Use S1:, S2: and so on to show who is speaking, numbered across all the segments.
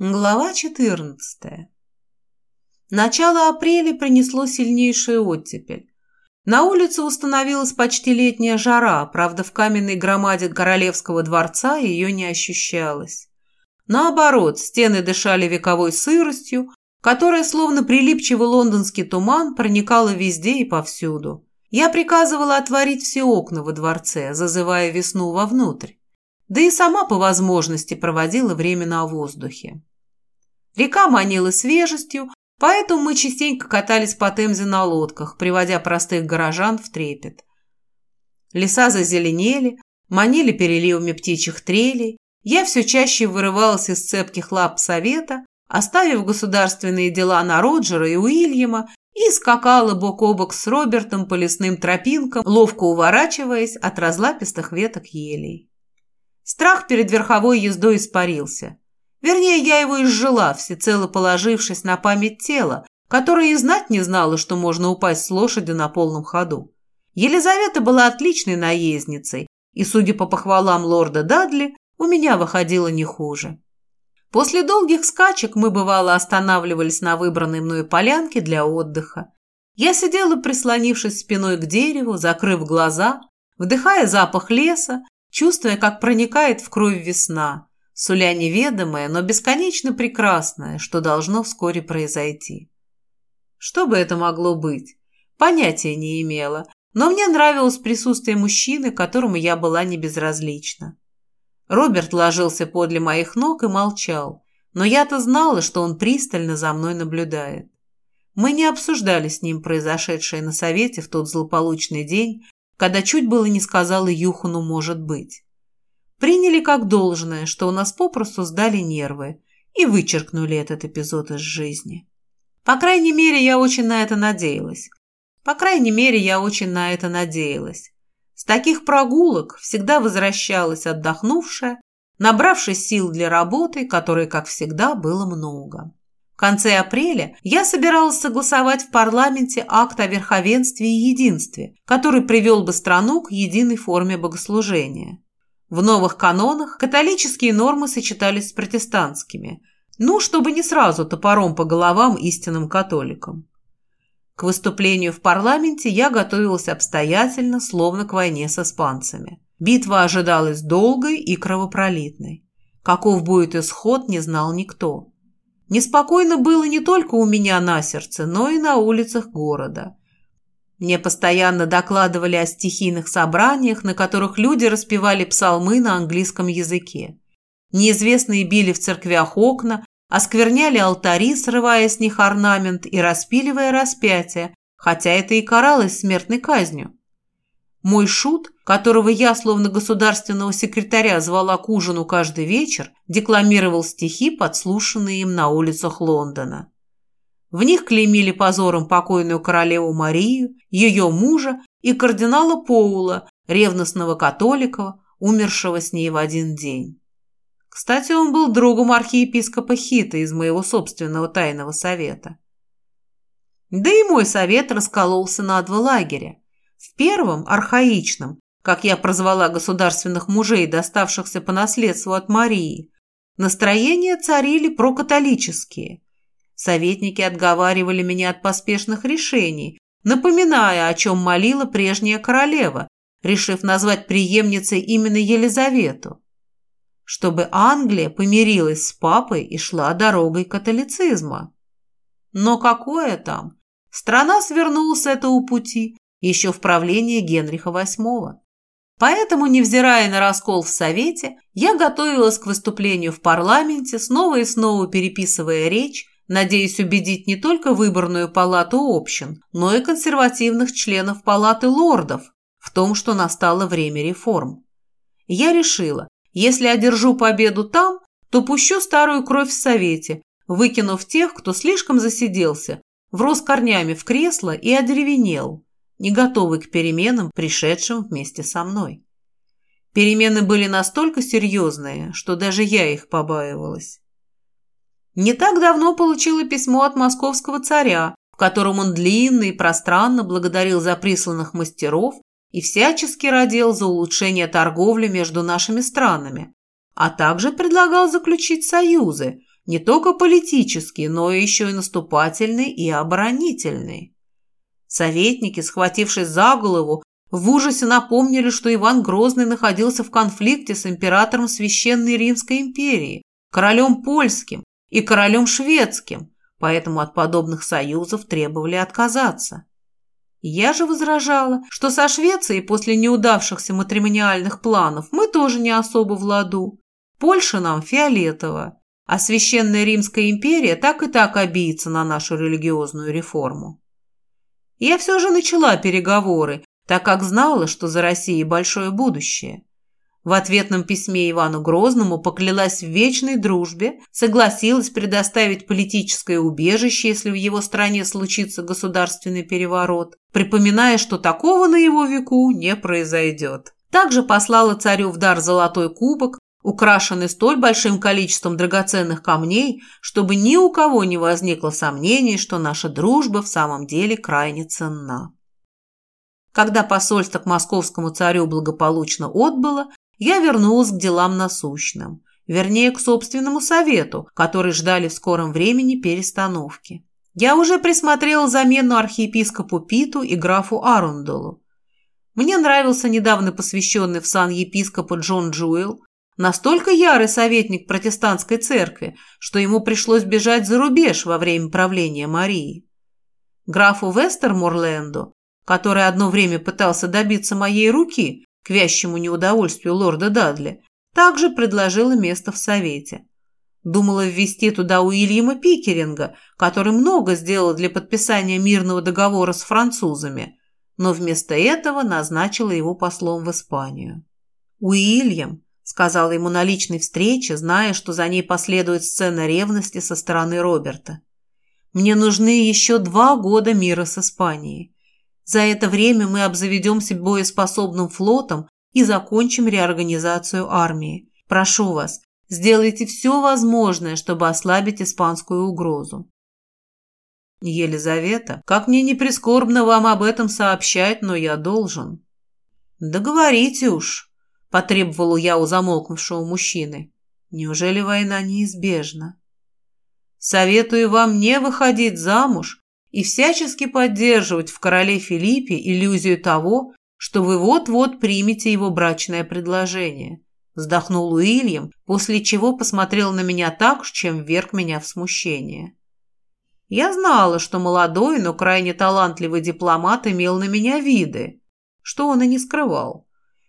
S1: Глава 14. Начало апреля принесло сильнейшую оттепель. На улице установилась почти летняя жара, правда, в каменной громаде королевского дворца ее не ощущалось. Наоборот, стены дышали вековой сыростью, которая, словно прилипчивый лондонский туман, проникала везде и повсюду. Я приказывала отворить все окна во дворце, зазывая весну вовнутрь да и сама по возможности проводила время на воздухе. Река манила свежестью, поэтому мы частенько катались по Темзе на лодках, приводя простых горожан в трепет. Леса зазеленели, манили переливами птичьих трелей, я все чаще вырывалась из цепких лап совета, оставив государственные дела на Роджера и Уильяма и скакала бок о бок с Робертом по лесным тропинкам, ловко уворачиваясь от разлапистых веток елей. Страх перед верховой ездой испарился. Вернее, я его изжила, всецело положившись на память тела, которое и знать не знало, что можно упасть с лошади на полном ходу. Елизавета была отличной наездницей, и, судя по похвалам лорда Дадли, у меня выходило не хуже. После долгих скачек мы, бывало, останавливались на выбранной мною полянке для отдыха. Я сидела, прислонившись спиной к дереву, закрыв глаза, вдыхая запах леса чувствуя, как проникает в кровь весна, суля неведомое, но бесконечно прекрасное, что должно вскоре произойти. Что бы это могло быть? Понятия не имела, но мне нравилось присутствие мужчины, которому я была не безразлична. Роберт ложился подле моих ног и молчал, но я-то знала, что он пристально за мной наблюдает. Мы не обсуждали с ним произошедшее на совете в тот злополучный день, когда чуть было не сказала Юхану «может быть». Приняли как должное, что у нас попросту сдали нервы и вычеркнули этот эпизод из жизни. По крайней мере, я очень на это надеялась. По крайней мере, я очень на это надеялась. С таких прогулок всегда возвращалась отдохнувшая, набравшись сил для работы, которой, как всегда, было много. В конце апреля я собиралась согласовать в парламенте акт о верховенстве и единстве, который привел бы страну к единой форме богослужения. В новых канонах католические нормы сочетались с протестантскими, ну, чтобы не сразу топором по головам истинным католикам. К выступлению в парламенте я готовилась обстоятельно, словно к войне с испанцами. Битва ожидалась долгой и кровопролитной. Каков будет исход, не знал никто. Неспокойно было не только у меня на сердце, но и на улицах города. Мне постоянно докладывали о стихийных собраниях, на которых люди распевали псалмы на английском языке. Неизвестные били в церквях окна, оскверняли алтари, срывая с них орнамент и распиливая распятие, хотя это и каралось смертной казнью. Мой шут, которого я, словно государственного секретаря, звала к ужину каждый вечер, декламировал стихи, подслушанные им на улицах Лондона. В них клеймили позором покойную королеву Марию, ее мужа и кардинала Поула, ревностного католика, умершего с ней в один день. Кстати, он был другом архиепископа Хита из моего собственного тайного совета. Да и мой совет раскололся на два лагеря. В первом, архаичном, как я прозвала государственных мужей, доставшихся по наследству от Марии, настроения царили прокатолические. Советники отговаривали меня от поспешных решений, напоминая, о чем молила прежняя королева, решив назвать преемницей именно Елизавету. Чтобы Англия помирилась с папой и шла дорогой католицизма. Но какое там? Страна свернула с этого пути, еще в правлении Генриха VIII. Поэтому, невзирая на раскол в Совете, я готовилась к выступлению в парламенте, снова и снова переписывая речь, надеясь убедить не только выборную палату общин, но и консервативных членов палаты лордов в том, что настало время реформ. Я решила, если одержу победу там, то пущу старую кровь в Совете, выкинув тех, кто слишком засиделся, врос корнями в кресло и одеревенел, не готовый к переменам, пришедшим вместе со мной. Перемены были настолько серьезные, что даже я их побаивалась. Не так давно получила письмо от московского царя, в котором он длинно и пространно благодарил за присланных мастеров и всячески родил за улучшение торговли между нашими странами, а также предлагал заключить союзы, не только политический, но еще и наступательный и оборонительный. Советники, схватившись за голову, в ужасе напомнили, что Иван Грозный находился в конфликте с императором Священной Римской империи, королем польским и королем шведским, поэтому от подобных союзов требовали отказаться. Я же возражала, что со Швецией после неудавшихся матримониальных планов мы тоже не особо в ладу. Польша нам фиолетово, а Священная Римская империя так и так обидится на нашу религиозную реформу. Я все же начала переговоры, так как знала, что за Россией большое будущее. В ответном письме Ивану Грозному поклялась в вечной дружбе, согласилась предоставить политическое убежище, если в его стране случится государственный переворот, припоминая, что такого на его веку не произойдет. Также послала царю в дар золотой кубок, украшенный столь большим количеством драгоценных камней, чтобы ни у кого не возникло сомнений, что наша дружба в самом деле крайне ценна. Когда посольство к московскому царю благополучно отбыло, я вернулась к делам насущным, вернее, к собственному совету, который ждали в скором времени перестановки. Я уже присмотрела замену архиепископу Питу и графу Арундолу. Мне нравился недавно посвященный в сан епископа Джон Джуэл, настолько ярый советник протестантской церкви, что ему пришлось бежать за рубеж во время правления Марии. Графу Вестерморленду который одно время пытался добиться моей руки, к вящему неудовольствию лорда Дадли, также предложила место в Совете. Думала ввести туда Уильяма Пикеринга, который много сделал для подписания мирного договора с французами, но вместо этого назначила его послом в Испанию. «Уильям», — сказала ему на личной встрече, зная, что за ней последует сцена ревности со стороны Роберта. «Мне нужны еще два года мира с Испанией. За это время мы обзаведемся боеспособным флотом и закончим реорганизацию армии. Прошу вас, сделайте все возможное, чтобы ослабить испанскую угрозу. Елизавета, как мне не прискорбно вам об этом сообщать, но я должен. Договорите уж, потребовала я у замолкнувшего мужчины. Неужели война неизбежна? Советую вам не выходить замуж и всячески поддерживать в короле Филиппе иллюзию того, что вы вот-вот примете его брачное предложение. Вздохнул Уильям, после чего посмотрел на меня так, чем вверг меня в смущение. Я знала, что молодой, но крайне талантливый дипломат имел на меня виды, что он и не скрывал.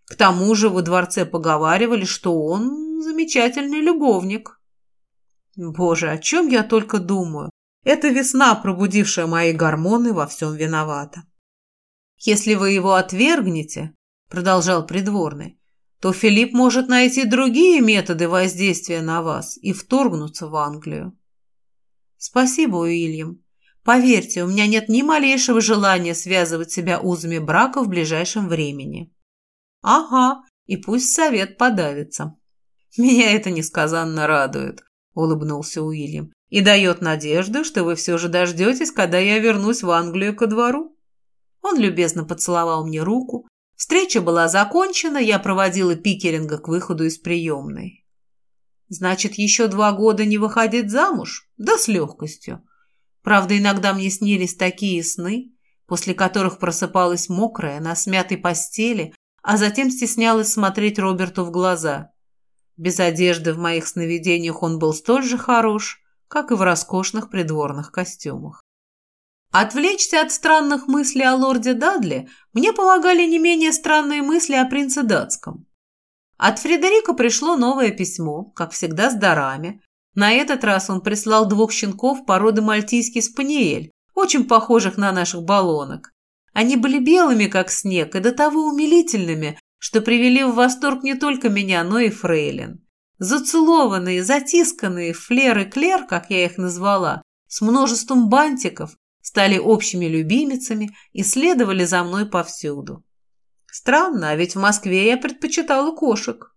S1: К тому же во дворце поговаривали, что он замечательный любовник. Боже, о чем я только думаю. Эта весна, пробудившая мои гормоны, во всем виновата. «Если вы его отвергнете», — продолжал придворный, то Филипп может найти другие методы воздействия на вас и вторгнуться в Англию. Спасибо, Уильям. Поверьте, у меня нет ни малейшего желания связывать себя узами брака в ближайшем времени. Ага, и пусть совет подавится. Меня это несказанно радует, улыбнулся Уильям и дает надежду, что вы все же дождетесь, когда я вернусь в Англию ко двору. Он любезно поцеловал мне руку. Встреча была закончена, я проводила Пикеринга к выходу из приемной. Значит, еще два года не выходить замуж? Да с легкостью. Правда, иногда мне снились такие сны, после которых просыпалась мокрая, на смятой постели, а затем стеснялась смотреть Роберту в глаза. Без одежды в моих сновидениях он был столь же хорош, как и в роскошных придворных костюмах. Отвлечься от странных мыслей о лорде Дадли мне помогали не менее странные мысли о принце датском. От Фредерика пришло новое письмо, как всегда с дарами. На этот раз он прислал двух щенков породы мальтийский спаниель, очень похожих на наших баллонок. Они были белыми, как снег, и до того умилительными, что привели в восторг не только меня, но и фрейлин. Зацелованные, затисканные Флер и Клер, как я их назвала, с множеством бантиков, стали общими любимицами и следовали за мной повсюду. Странно, а ведь в Москве я предпочитала кошек.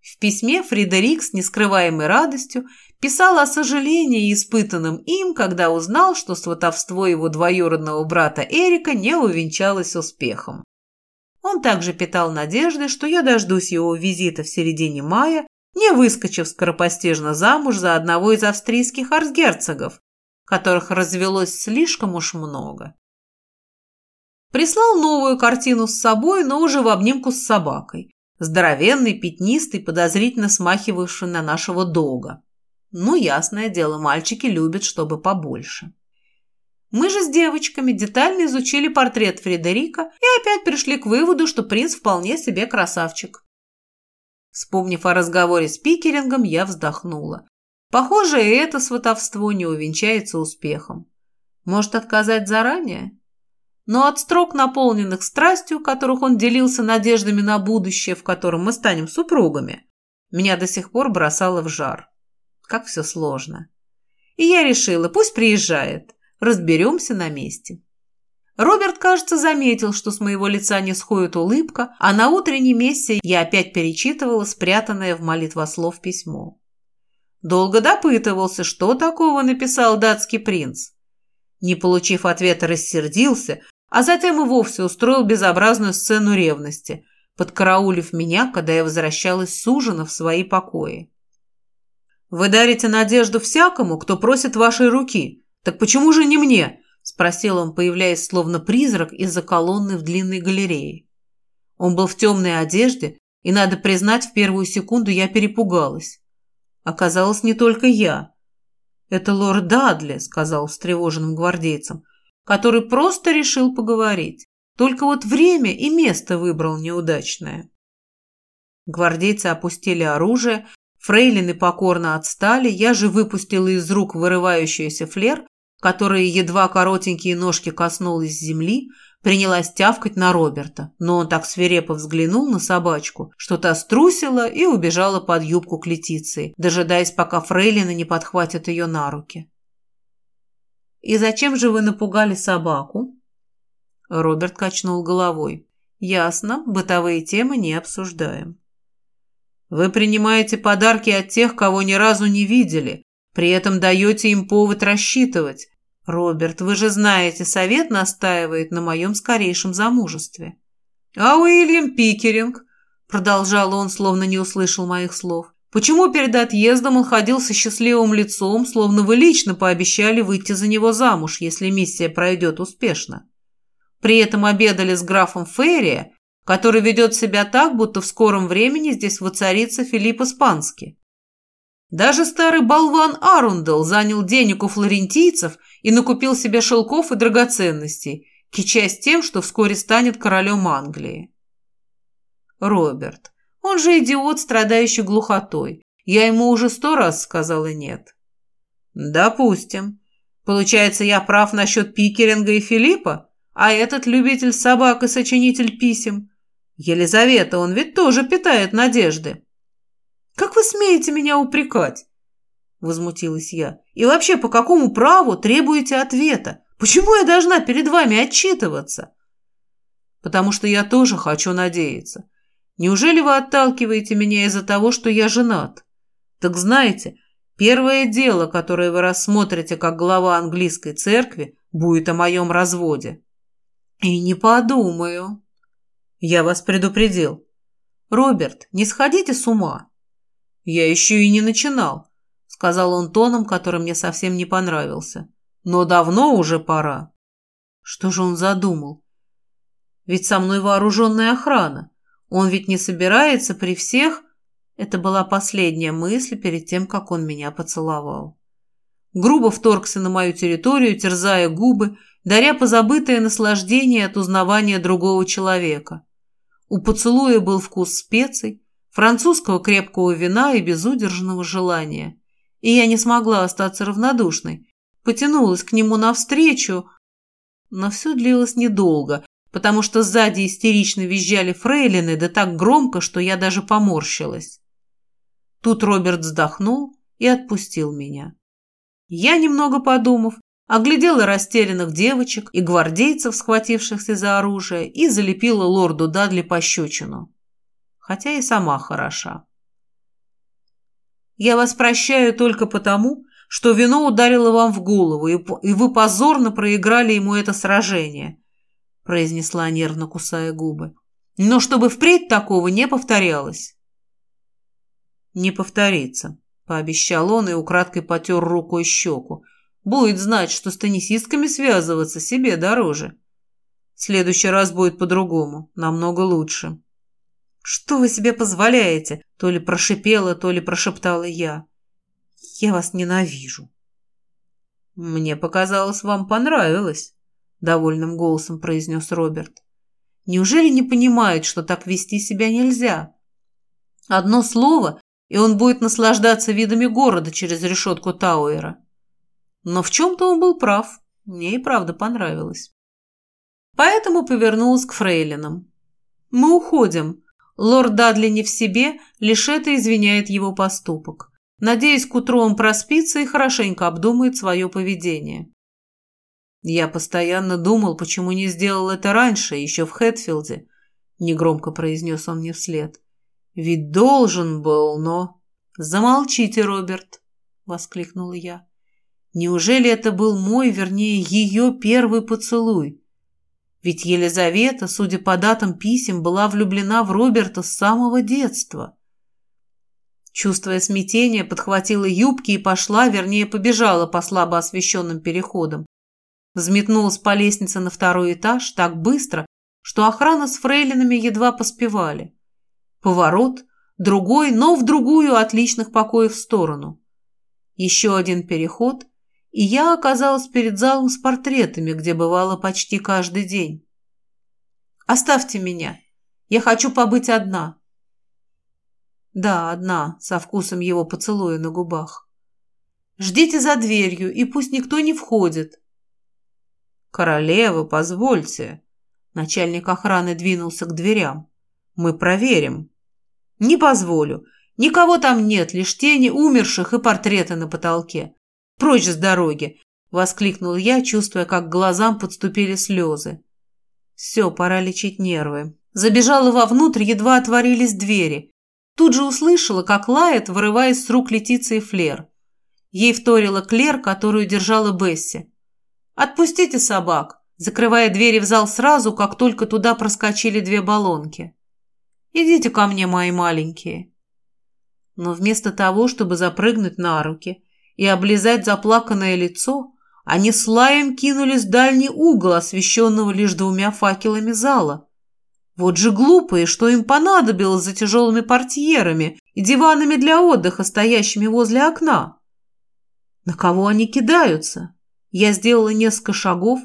S1: В письме Фредерик с нескрываемой радостью писал о сожалении, испытанном им, когда узнал, что сватовство его двоюродного брата Эрика не увенчалось успехом. Он также питал надежды, что я дождусь его визита в середине мая не выскочив скоропостижно замуж за одного из австрийских арцгерцогов, которых развелось слишком уж много. Прислал новую картину с собой, но уже в обнимку с собакой. Здоровенный, пятнистый, подозрительно смахивавший на нашего дога. Ну, ясное дело, мальчики любят, чтобы побольше. Мы же с девочками детально изучили портрет Фредерика и опять пришли к выводу, что принц вполне себе красавчик. Вспомнив о разговоре с Пикерингом, я вздохнула. Похоже, и это сватовство не увенчается успехом. Может, отказать заранее? Но от строк, наполненных страстью, которых он делился надеждами на будущее, в котором мы станем супругами, меня до сих пор бросало в жар. Как все сложно. И я решила, пусть приезжает. Разберемся на месте. Роберт, кажется, заметил, что с моего лица не сходит улыбка, а на утренней мессе я опять перечитывала спрятанное в молитвослов письмо. Долго допытывался, что такого написал датский принц. Не получив ответа, рассердился, а затем и вовсе устроил безобразную сцену ревности, подкараулив меня, когда я возвращалась с ужина в свои покои. «Вы дарите надежду всякому, кто просит вашей руки. Так почему же не мне?» спросил он, появляясь словно призрак из-за колонны в длинной галерее. Он был в темной одежде, и, надо признать, в первую секунду я перепугалась. Оказалось, не только я. «Это лорд Дадли», — сказал встревоженным гвардейцам, который просто решил поговорить. Только вот время и место выбрал неудачное. Гвардейцы опустили оружие, фрейлины покорно отстали, я же выпустила из рук вырывающийся флер которая едва коротенькие ножки коснулась земли, принялась тявкать на Роберта, но он так свирепо взглянул на собачку, что та струсила и убежала под юбку к Летиции, дожидаясь, пока фрейлины не подхватят ее на руки. «И зачем же вы напугали собаку?» Роберт качнул головой. «Ясно, бытовые темы не обсуждаем». «Вы принимаете подарки от тех, кого ни разу не видели, при этом даете им повод рассчитывать. Роберт, вы же знаете, совет настаивает на моем скорейшем замужестве. А Уильям Пикеринг, продолжал он, словно не услышал моих слов, почему перед отъездом он ходил со счастливым лицом, словно вы лично пообещали выйти за него замуж, если миссия пройдет успешно? При этом обедали с графом Ферри, который ведет себя так, будто в скором времени здесь воцарится Филипп Испанский. Даже старый болван Арундел занял денег у флорентийцев и накупил себе шелков и драгоценностей, кичась тем, что вскоре станет королем Англии. Роберт. Он же идиот, страдающий глухотой. Я ему уже сто раз сказала нет. Допустим. Получается, я прав насчет Пикеринга и Филиппа, а этот любитель собак и сочинитель писем. Елизавета, он ведь тоже питает надежды. «Как вы смеете меня упрекать?» Возмутилась я. «И вообще, по какому праву требуете ответа? Почему я должна перед вами отчитываться?» «Потому что я тоже хочу надеяться. Неужели вы отталкиваете меня из-за того, что я женат? Так знаете, первое дело, которое вы рассмотрите как глава английской церкви, будет о моем разводе». «И не подумаю». «Я вас предупредил. Роберт, не сходите с ума. «Я еще и не начинал», — сказал он тоном, который мне совсем не понравился. «Но давно уже пора». Что же он задумал? Ведь со мной вооруженная охрана. Он ведь не собирается при всех... Это была последняя мысль перед тем, как он меня поцеловал. Грубо вторгся на мою территорию, терзая губы, даря позабытое наслаждение от узнавания другого человека. У поцелуя был вкус специй, французского крепкого вина и безудержного желания. И я не смогла остаться равнодушной. Потянулась к нему навстречу, но все длилось недолго, потому что сзади истерично визжали фрейлины, да так громко, что я даже поморщилась. Тут Роберт вздохнул и отпустил меня. Я, немного подумав, оглядела растерянных девочек и гвардейцев, схватившихся за оружие, и залепила лорду Дадли пощечину хотя и сама хороша. Я вас прощаю только потому, что вино ударило вам в голову, и вы позорно проиграли ему это сражение», произнесла нервно кусая губы. «Но чтобы впредь такого не повторялось». «Не повторится», — пообещал он и украдкой потер рукой щеку. «Будет знать, что с теннисистками связываться себе дороже. В следующий раз будет по-другому, намного лучше». «Что вы себе позволяете?» — то ли прошипела, то ли прошептала я. «Я вас ненавижу». «Мне показалось, вам понравилось», — довольным голосом произнес Роберт. «Неужели не понимает, что так вести себя нельзя? Одно слово, и он будет наслаждаться видами города через решетку Тауэра. Но в чем-то он был прав, мне и правда понравилось. Поэтому повернулась к фрейлинам. «Мы уходим. Лорд Дадли не в себе, лишь это извиняет его поступок. Надеюсь, к утру он проспится и хорошенько обдумает свое поведение». «Я постоянно думал, почему не сделал это раньше, еще в Хэтфилде», — негромко произнес он мне вслед. Ведь должен был, но... Замолчите, Роберт, воскликнула я. Неужели это был мой, вернее, ее первый поцелуй? Ведь Елизавета, судя по датам писем, была влюблена в Роберта с самого детства. Чувствуя смятение, подхватила юбки и пошла, вернее, побежала по слабо освещенным переходам. Взметнулась по лестнице на второй этаж так быстро, что охрана с фрейлинами едва поспевали. Поворот, другой, но в другую отличных покоев сторону. Еще один переход, и я оказалась перед залом с портретами, где бывала почти каждый день. «Оставьте меня. Я хочу побыть одна». Да, одна, со вкусом его поцелуя на губах. «Ждите за дверью, и пусть никто не входит». «Королева, позвольте». Начальник охраны двинулся к дверям. «Мы проверим». Не позволю. Никого там нет, лишь тени умерших и портреты на потолке. Прочь с дороги, воскликнул я, чувствуя, как к глазам подступили слезы. Все, пора лечить нервы. Забежала вовнутрь, едва отворились двери. Тут же услышала, как лает, вырываясь с рук Летиции Флер. Ей вторила Клер, которую держала Бесси. «Отпустите собак!» закрывая двери в зал сразу, как только туда проскочили две баллонки. Идите ко мне, мои маленькие». Но вместо того, чтобы запрыгнуть на руки и облизать заплаканное лицо, они с лаем кинулись в дальний угол, освещенного лишь двумя факелами зала. Вот же глупые, что им понадобилось за тяжелыми портьерами и диванами для отдыха, стоящими возле окна. На кого они кидаются? Я сделала несколько шагов,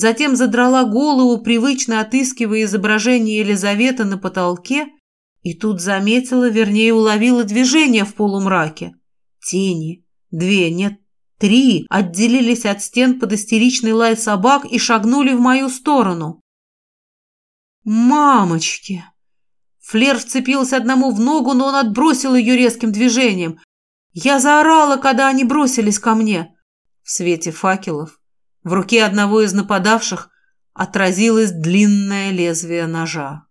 S1: Затем задрала голову, привычно отыскивая изображение Елизаветы на потолке, и тут заметила, вернее, уловила движение в полумраке. Тени, две, нет, три, отделились от стен под истеричный лай собак и шагнули в мою сторону. «Мамочки!» Флер вцепился одному в ногу, но он отбросил ее резким движением. Я заорала, когда они бросились ко мне. В свете факелов в руке одного из нападавших отразилось длинное лезвие ножа.